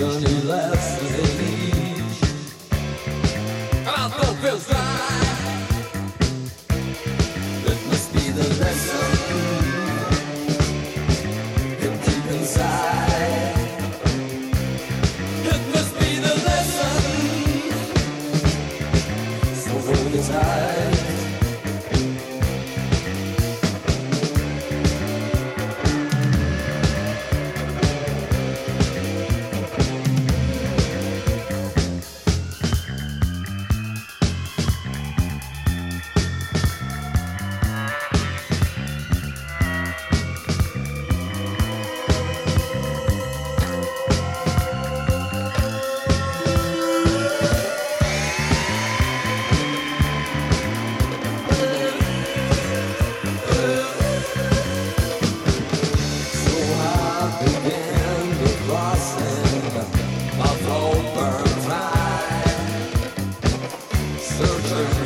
Left. so.